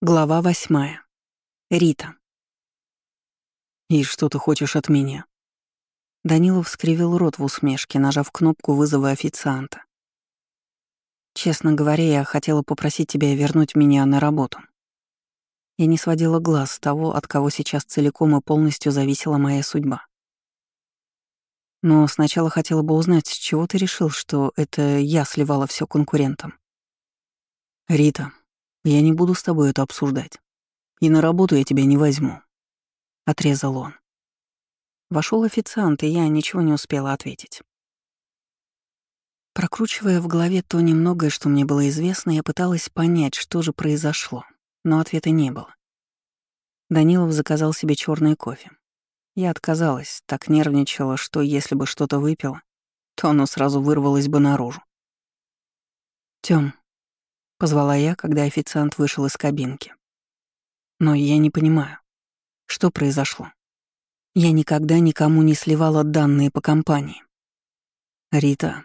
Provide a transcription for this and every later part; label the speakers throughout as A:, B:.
A: Глава восьмая. Рита. «И что ты хочешь от меня?» Данилов скривил рот в усмешке, нажав кнопку вызова официанта. «Честно говоря, я хотела попросить тебя вернуть меня на работу. Я не сводила глаз с того, от кого сейчас целиком и полностью зависела моя судьба. Но сначала хотела бы узнать, с чего ты решил, что это я сливала все конкурентам. Рита, я не буду с тобой это обсуждать. И на работу я тебя не возьму. Отрезал он. Вошел официант, и я ничего не успела ответить. Прокручивая в голове то немногое, что мне было известно, я пыталась понять, что же произошло, но ответа не было. Данилов заказал себе черный кофе. Я отказалась, так нервничала, что если бы что-то выпила, то оно сразу вырвалось бы наружу. Тём, Позвала я, когда официант вышел из кабинки. Но я не понимаю, что произошло. Я никогда никому не сливала данные по компании. Рита,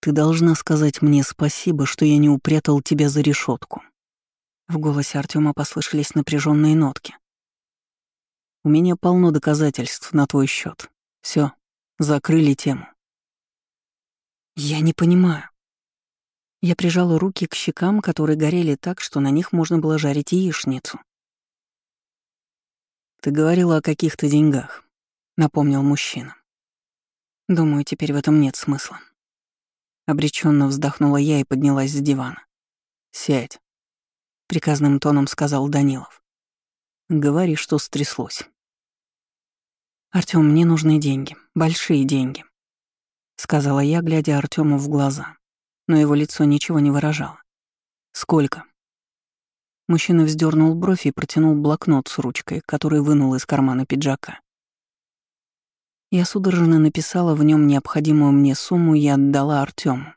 A: ты должна сказать мне спасибо, что я не упрятал тебя за решетку. В голосе Артема послышались напряженные нотки. У меня полно доказательств на твой счет. Все, закрыли тему. Я не понимаю. Я прижала руки к щекам, которые горели так, что на них можно было жарить яичницу. «Ты говорила о каких-то деньгах», — напомнил мужчина. «Думаю, теперь в этом нет смысла». Обреченно вздохнула я и поднялась с дивана. «Сядь», — приказным тоном сказал Данилов. «Говори, что стряслось». «Артём, мне нужны деньги, большие деньги», — сказала я, глядя Артему в глаза но его лицо ничего не выражало. «Сколько?» Мужчина вздернул бровь и протянул блокнот с ручкой, который вынул из кармана пиджака. Я судорожно написала в нем необходимую мне сумму и отдала Артему.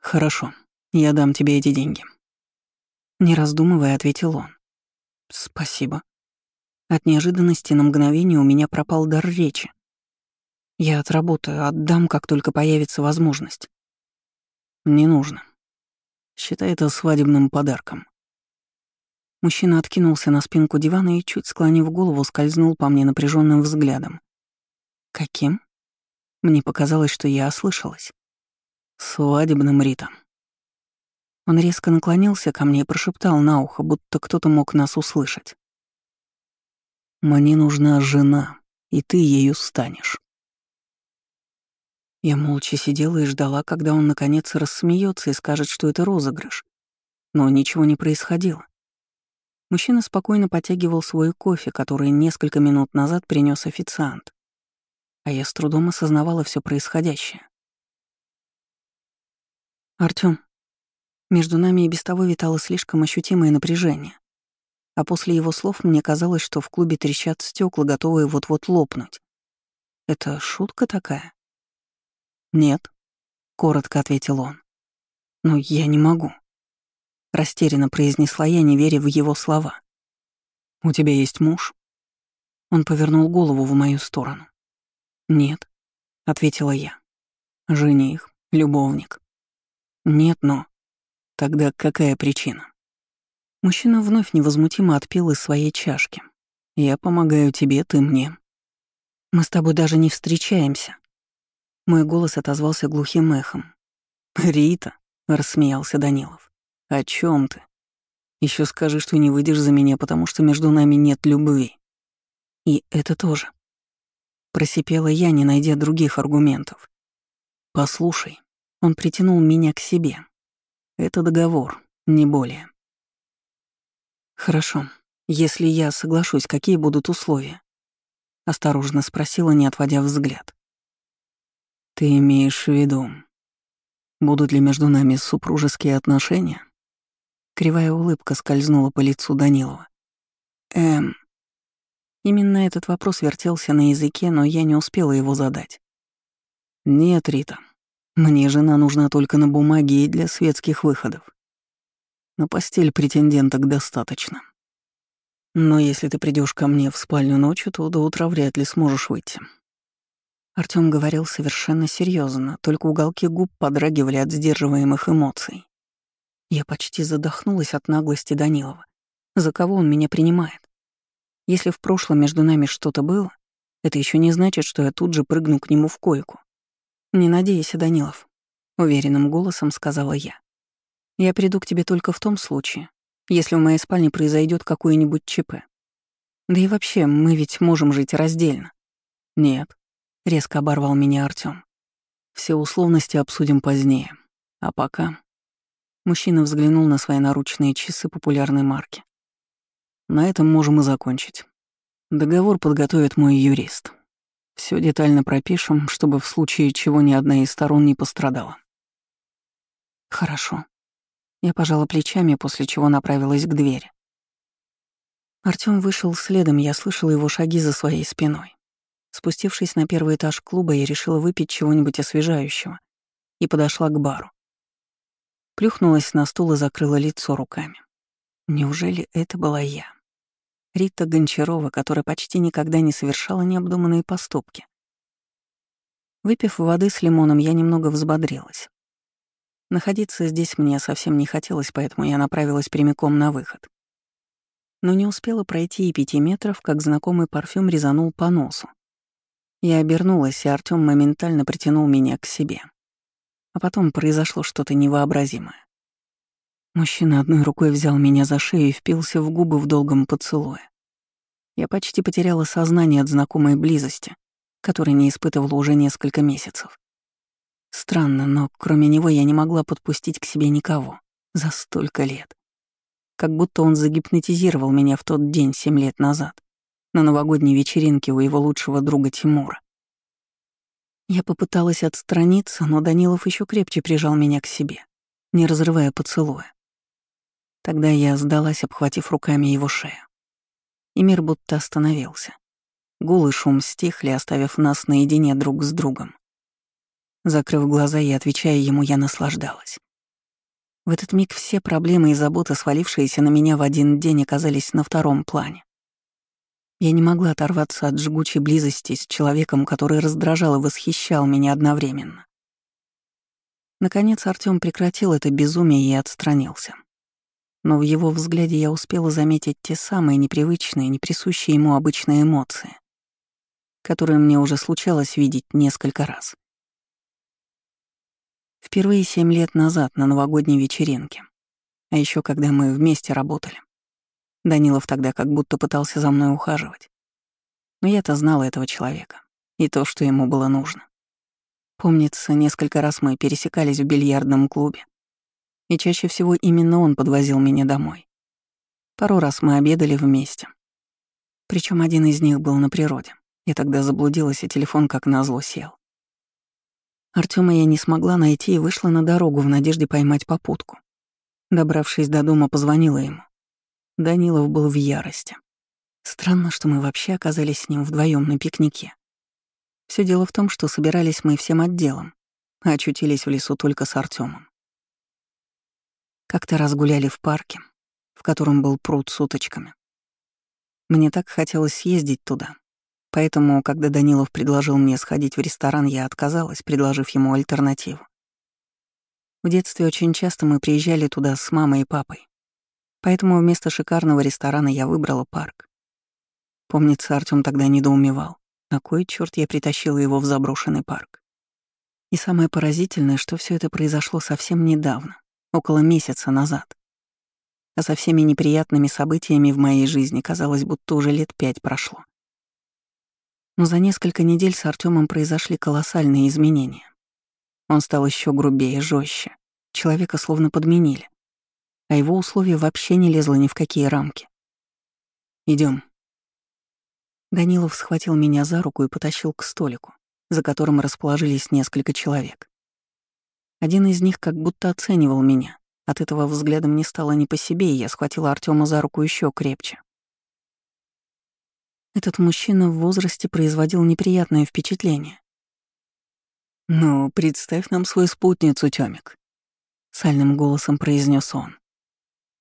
A: «Хорошо, я дам тебе эти деньги». Не раздумывая, ответил он. «Спасибо». От неожиданности на мгновение у меня пропал дар речи. Я отработаю, отдам, как только появится возможность. Не нужно. Считай это свадебным подарком. Мужчина откинулся на спинку дивана и, чуть склонив голову, скользнул по мне напряженным взглядом. Каким? Мне показалось, что я ослышалась. Свадебным ритом. Он резко наклонился ко мне и прошептал на ухо, будто кто-то мог нас услышать. «Мне нужна жена, и ты ею станешь». Я молча сидела и ждала, когда он наконец рассмеется и скажет, что это розыгрыш. Но ничего не происходило. Мужчина спокойно потягивал свой кофе, который несколько минут назад принес официант. А я с трудом осознавала все происходящее. Артём, между нами и без того витало слишком ощутимое напряжение. А после его слов мне казалось, что в клубе трещат стекла, готовые вот-вот лопнуть. Это шутка такая? «Нет», — коротко ответил он. «Но я не могу», — растерянно произнесла я, не веря в его слова. «У тебя есть муж?» Он повернул голову в мою сторону. «Нет», — ответила я. «Жених, любовник». «Нет, но...» «Тогда какая причина?» Мужчина вновь невозмутимо отпил из своей чашки. «Я помогаю тебе, ты мне». «Мы с тобой даже не встречаемся», мой голос отозвался глухим эхом. «Рита», — рассмеялся Данилов, — «о чем ты? Еще скажи, что не выйдешь за меня, потому что между нами нет любви». «И это тоже». Просипела я, не найдя других аргументов. «Послушай, он притянул меня к себе. Это договор, не более». «Хорошо. Если я соглашусь, какие будут условия?» Осторожно спросила, не отводя взгляд. Ты имеешь в виду, будут ли между нами супружеские отношения? Кривая улыбка скользнула по лицу Данилова. Эм... Именно этот вопрос вертелся на языке, но я не успела его задать. Нет, Рита, мне жена нужна только на бумаге и для светских выходов. На постель претенденток достаточно. Но если ты придешь ко мне в спальню ночью, то до утра вряд ли сможешь выйти. Артём говорил совершенно серьезно, только уголки губ подрагивали от сдерживаемых эмоций. Я почти задохнулась от наглости Данилова. За кого он меня принимает? Если в прошлом между нами что-то было, это еще не значит, что я тут же прыгну к нему в койку. «Не надейся, Данилов», — уверенным голосом сказала я. «Я приду к тебе только в том случае, если в моей спальне произойдет какое-нибудь ЧП. Да и вообще, мы ведь можем жить раздельно». «Нет», — резко оборвал меня Артём. «Все условности обсудим позднее. А пока...» Мужчина взглянул на свои наручные часы популярной марки. «На этом можем и закончить. Договор подготовит мой юрист. Все детально пропишем, чтобы в случае чего ни одна из сторон не пострадала. Хорошо. Я пожала плечами, после чего направилась к двери. Артём вышел следом, я слышала его шаги за своей спиной. Спустившись на первый этаж клуба, я решила выпить чего-нибудь освежающего и подошла к бару. Плюхнулась на стул и закрыла лицо руками. Неужели это была я? Рита Гончарова, которая почти никогда не совершала необдуманные поступки. Выпив воды с лимоном, я немного взбодрилась. Находиться здесь мне совсем не хотелось, поэтому я направилась прямиком на выход. Но не успела пройти и пяти метров, как знакомый парфюм резанул по носу. Я обернулась, и Артём моментально притянул меня к себе. А потом произошло что-то невообразимое. Мужчина одной рукой взял меня за шею и впился в губы в долгом поцелуе. Я почти потеряла сознание от знакомой близости, которой не испытывала уже несколько месяцев. Странно, но кроме него я не могла подпустить к себе никого за столько лет. Как будто он загипнотизировал меня в тот день семь лет назад, на новогодней вечеринке у его лучшего друга Тимура. Я попыталась отстраниться, но Данилов еще крепче прижал меня к себе, не разрывая поцелуя. Тогда я сдалась, обхватив руками его шею. И мир будто остановился. Гул и шум стихли, оставив нас наедине друг с другом. Закрыв глаза и отвечая ему, я наслаждалась. В этот миг все проблемы и заботы, свалившиеся на меня в один день, оказались на втором плане. Я не могла оторваться от жгучей близости с человеком, который раздражал и восхищал меня одновременно. Наконец Артём прекратил это безумие и отстранился но в его взгляде я успела заметить те самые непривычные, неприсущие ему обычные эмоции, которые мне уже случалось видеть несколько раз. Впервые семь лет назад на новогодней вечеринке, а еще когда мы вместе работали. Данилов тогда как будто пытался за мной ухаживать. Но я-то знала этого человека и то, что ему было нужно. Помнится, несколько раз мы пересекались в бильярдном клубе, и чаще всего именно он подвозил меня домой. Пару раз мы обедали вместе. Причем один из них был на природе. Я тогда заблудилась, и телефон как назло сел. Артема я не смогла найти и вышла на дорогу в надежде поймать попутку. Добравшись до дома, позвонила ему. Данилов был в ярости. Странно, что мы вообще оказались с ним вдвоем на пикнике. Все дело в том, что собирались мы всем отделом, а очутились в лесу только с Артемом. Как-то раз гуляли в парке, в котором был пруд с уточками. Мне так хотелось съездить туда, поэтому, когда Данилов предложил мне сходить в ресторан, я отказалась, предложив ему альтернативу. В детстве очень часто мы приезжали туда с мамой и папой, поэтому вместо шикарного ресторана я выбрала парк. Помнится, Артём тогда недоумевал, на кой черт я притащила его в заброшенный парк. И самое поразительное, что все это произошло совсем недавно около месяца назад. А со всеми неприятными событиями в моей жизни казалось, будто уже лет пять прошло. Но за несколько недель с Артемом произошли колоссальные изменения. Он стал еще грубее, жестче. Человека словно подменили. А его условия вообще не лезло ни в какие рамки. Идем. Данилов схватил меня за руку и потащил к столику, за которым расположились несколько человек. Один из них как будто оценивал меня. От этого взгляда мне стало не по себе, и я схватила Артема за руку еще крепче. Этот мужчина в возрасте производил неприятное впечатление. «Ну, представь нам свою спутницу, Тёмик», — сальным голосом произнес он.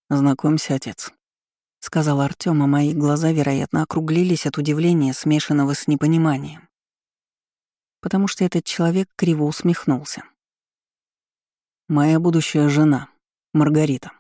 A: «Знакомься, отец», — сказал Артём, а мои глаза, вероятно, округлились от удивления, смешанного с непониманием. Потому что этот человек криво усмехнулся. Моя будущая жена, Маргарита.